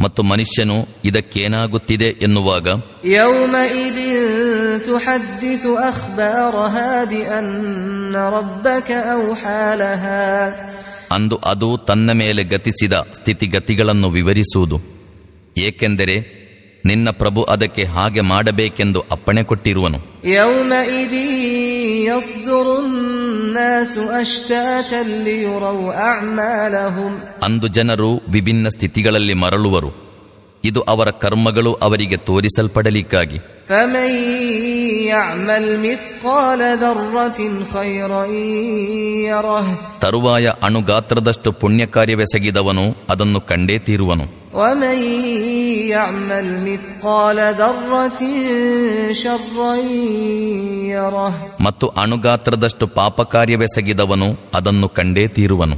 ಮತ್ತು ಮನುಷ್ಯನು ಇದಕ್ಕೇನಾಗುತ್ತಿದೆ ಎನ್ನುವಾಗ ಅಂದು ಅದು ತನ್ನ ಮೇಲೆ ಗತಿಸಿದ ಸ್ಥಿತಿಗತಿಗಳನ್ನು ವಿವರಿಸುವುದು. ಏಕೆಂದರೆ ನಿನ್ನ ಪ್ರಭು ಅದಕ್ಕೆ ಹಾಗೆ ಮಾಡಬೇಕೆಂದು ಅಪ್ಪಣೆ ಕೊಟ್ಟಿರುವನು. ಅಂದು ಜನರು ವಿಭಿನ್ನ ಸ್ಥಿತಿಗಳಲ್ಲಿ ಮರಳುವರು. ಇದು ಅವರ ಕರ್ಮಗಳು ಅವರಿಗೆ ತೋರಿಸಲ್ಪಡಲಿಕ್ಕಾಗಿ. ತರುವಾಯ ಅಣುಗಾತ್ರದಷ್ಟು ಪುಣ್ಯ ಕಾರ್ಯವೆಸಗಿದವನು ಅದನ್ನು ಕಂಡೇ ತೀರುವನು. ومن يعمل مثقال ذرة شرا يره ಮತ್ತು ಅಣುಗಾತ್ರದಷ್ಟು ಪಾಪ ಕಾರ್ಯವೆಸಗಿದವನು ಅದನ್ನು ಕಂಡೇ ತೀರುವನು